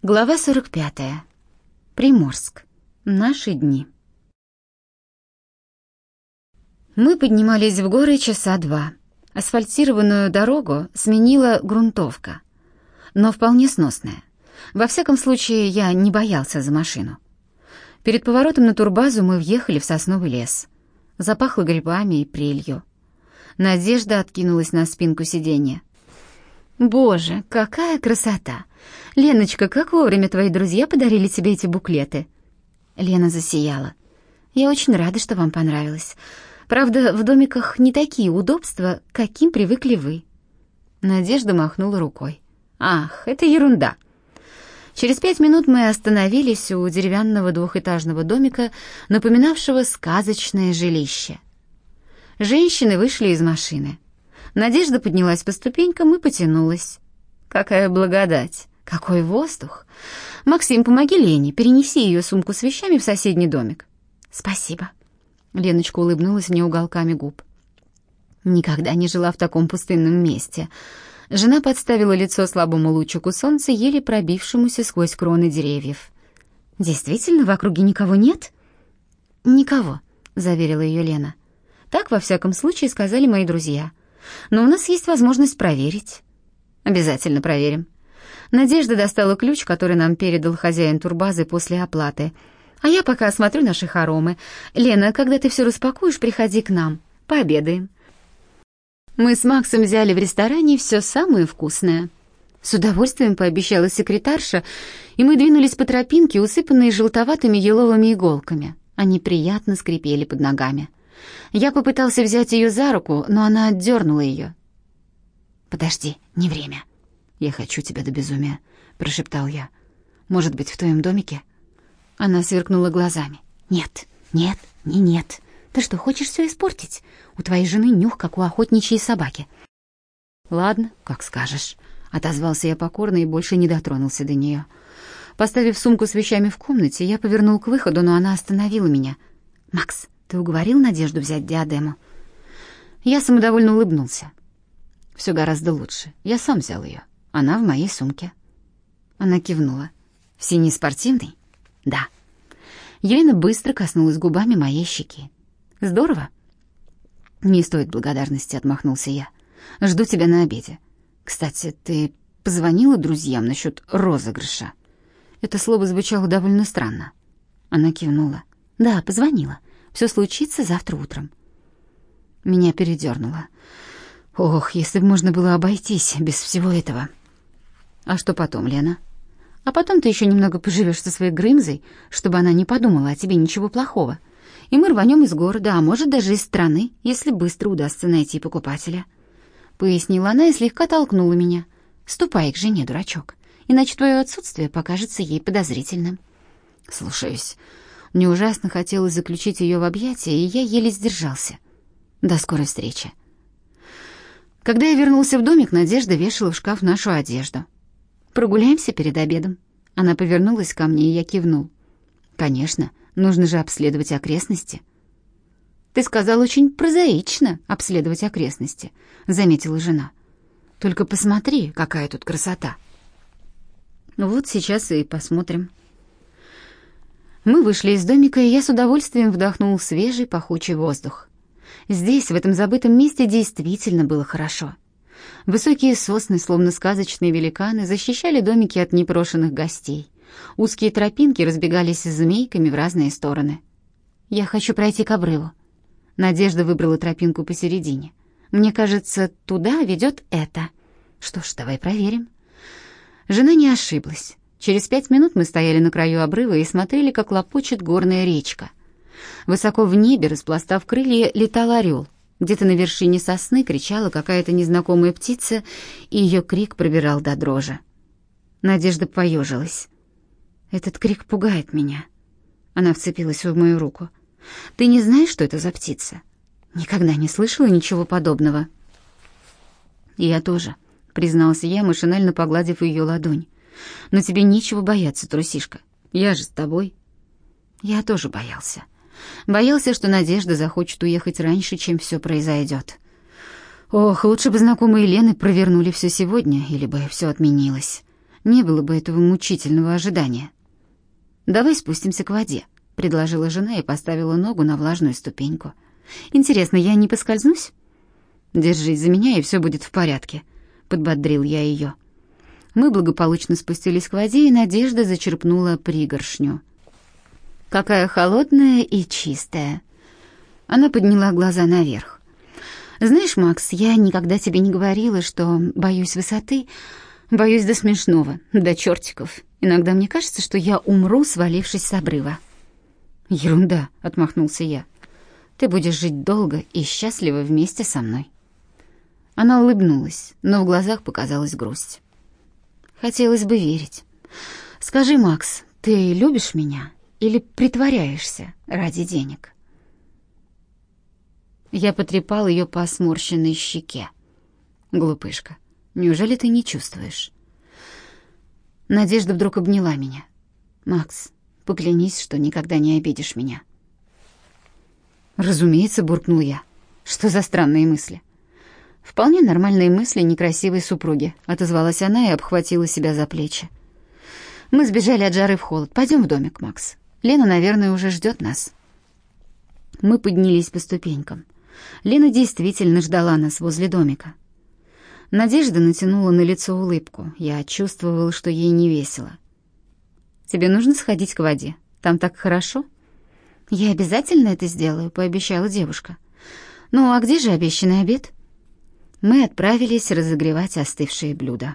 Глава 45. Приморск. Наши дни. Мы поднимались в горы часа два. Асфальтированную дорогу сменила грунтовка, но вполне сносная. Во всяком случае, я не боялся за машину. Перед поворотом на турбазу мы въехали в сосновый лес. Запахло грибами и прелью. Надежда откинулась на спинку сиденья. «Боже, какая красота! Леночка, как вовремя твои друзья подарили тебе эти буклеты!» Лена засияла. «Я очень рада, что вам понравилось. Правда, в домиках не такие удобства, каким привыкли вы». Надежда махнула рукой. «Ах, это ерунда!» Через пять минут мы остановились у деревянного двухэтажного домика, напоминавшего сказочное жилище. Женщины вышли из машины. Надежда поднялась по ступенькам и потянулась. Какая благодать! Какой воздух! Максим, помоги Лене, перенеси ее сумку с вещами в соседний домик. Спасибо. Леночка улыбнулась мне уголками губ. Никогда не жила в таком пустынном месте. Жена подставила лицо слабому лучику солнца, еле пробившемуся сквозь кроны деревьев. Действительно, в округе никого нет? Никого, заверила ее Лена. Так во всяком случае сказали мои друзья но у нас есть возможность проверить. Обязательно проверим. Надежда достала ключ, который нам передал хозяин турбазы после оплаты. А я пока осмотрю наши хоромы. Лена, когда ты все распакуешь, приходи к нам. Пообедаем. Мы с Максом взяли в ресторане все самое вкусное. С удовольствием пообещала секретарша, и мы двинулись по тропинке, усыпанной желтоватыми еловыми иголками. Они приятно скрипели под ногами. Я попытался взять ее за руку, но она отдернула ее. «Подожди, не время. Я хочу тебя до безумия», — прошептал я. «Может быть, в твоем домике?» Она сверкнула глазами. «Нет, нет, не нет. Ты что, хочешь все испортить? У твоей жены нюх, как у охотничьей собаки». «Ладно, как скажешь», — отозвался я покорно и больше не дотронулся до нее. Поставив сумку с вещами в комнате, я повернул к выходу, но она остановила меня. «Макс, ты уговорил Надежду взять диадему? Я самодовольно улыбнулся. Все гораздо лучше. Я сам взял ее. Она в моей сумке. Она кивнула. В синий спортивный? Да. Елена быстро коснулась губами моей щеки. Здорово. Не стоит благодарности, отмахнулся я. Жду тебя на обеде. Кстати, ты позвонила друзьям насчет розыгрыша? Это слово звучало довольно странно. Она кивнула. Да, позвонила. Все случится завтра утром. Меня передернуло. Ох, если бы можно было обойтись без всего этого. А что потом, Лена? А потом ты еще немного поживешь со своей Грымзой, чтобы она не подумала о тебе ничего плохого. И мы рванем из города, а может даже из страны, если быстро удастся найти покупателя. Пояснила она и слегка толкнула меня. Ступай к жене, дурачок, иначе твое отсутствие покажется ей подозрительным. Слушаюсь. Мне ужасно хотелось заключить ее в объятия, и я еле сдержался. До скорой встречи. Когда я вернулся в домик, Надежда вешала в шкаф нашу одежду. Прогуляемся перед обедом. Она повернулась ко мне, и я кивнул. Конечно, нужно же обследовать окрестности. Ты сказал очень прозаично обследовать окрестности, заметила жена. Только посмотри, какая тут красота. Вот сейчас и посмотрим. Мы вышли из домика, и я с удовольствием вдохнул свежий пахучий воздух. Здесь, в этом забытом месте, действительно было хорошо. Высокие сосны, словно сказочные великаны, защищали домики от непрошенных гостей. Узкие тропинки разбегались змейками в разные стороны. «Я хочу пройти к обрыву». Надежда выбрала тропинку посередине. «Мне кажется, туда ведет это». «Что ж, давай проверим». Жена не ошиблась. Через пять минут мы стояли на краю обрыва и смотрели, как лопочет горная речка. Высоко в небе, распластав крылья, летал орел. Где-то на вершине сосны кричала какая-то незнакомая птица, и ее крик пробирал до дрожи. Надежда поежилась. «Этот крик пугает меня». Она вцепилась в мою руку. «Ты не знаешь, что это за птица?» «Никогда не слышала ничего подобного». «Я тоже», — признался я, машинально погладив ее ладонь. Но тебе нечего бояться, трусишка. Я же с тобой. Я тоже боялся. Боялся, что Надежда захочет уехать раньше, чем все произойдет. Ох, лучше бы знакомые Лены провернули все сегодня, или бы все отменилось. не было бы этого мучительного ожидания. «Давай спустимся к воде», — предложила жена и поставила ногу на влажную ступеньку. «Интересно, я не поскользнусь?» «Держись за меня, и все будет в порядке», — подбодрил я ее. Мы благополучно спустились к воде, и Надежда зачерпнула пригоршню. «Какая холодная и чистая!» Она подняла глаза наверх. «Знаешь, Макс, я никогда тебе не говорила, что боюсь высоты, боюсь до смешного, до чертиков. Иногда мне кажется, что я умру, свалившись с обрыва». «Ерунда», — отмахнулся я. «Ты будешь жить долго и счастливо вместе со мной». Она улыбнулась, но в глазах показалась грусть. Хотелось бы верить. «Скажи, Макс, ты любишь меня или притворяешься ради денег?» Я потрепал ее по сморщенной щеке. «Глупышка, неужели ты не чувствуешь?» Надежда вдруг обняла меня. «Макс, поклянись, что никогда не обидишь меня». «Разумеется», — буркнул я. «Что за странные мысли?» «Вполне нормальные мысли некрасивой супруги», — отозвалась она и обхватила себя за плечи. «Мы сбежали от жары в холод. Пойдем в домик, Макс. Лена, наверное, уже ждет нас». Мы поднялись по ступенькам. Лена действительно ждала нас возле домика. Надежда натянула на лицо улыбку. Я чувствовал, что ей не весело. «Тебе нужно сходить к воде. Там так хорошо?» «Я обязательно это сделаю», — пообещала девушка. «Ну, а где же обещанный обед?» Мы отправились разогревать остывшие блюда.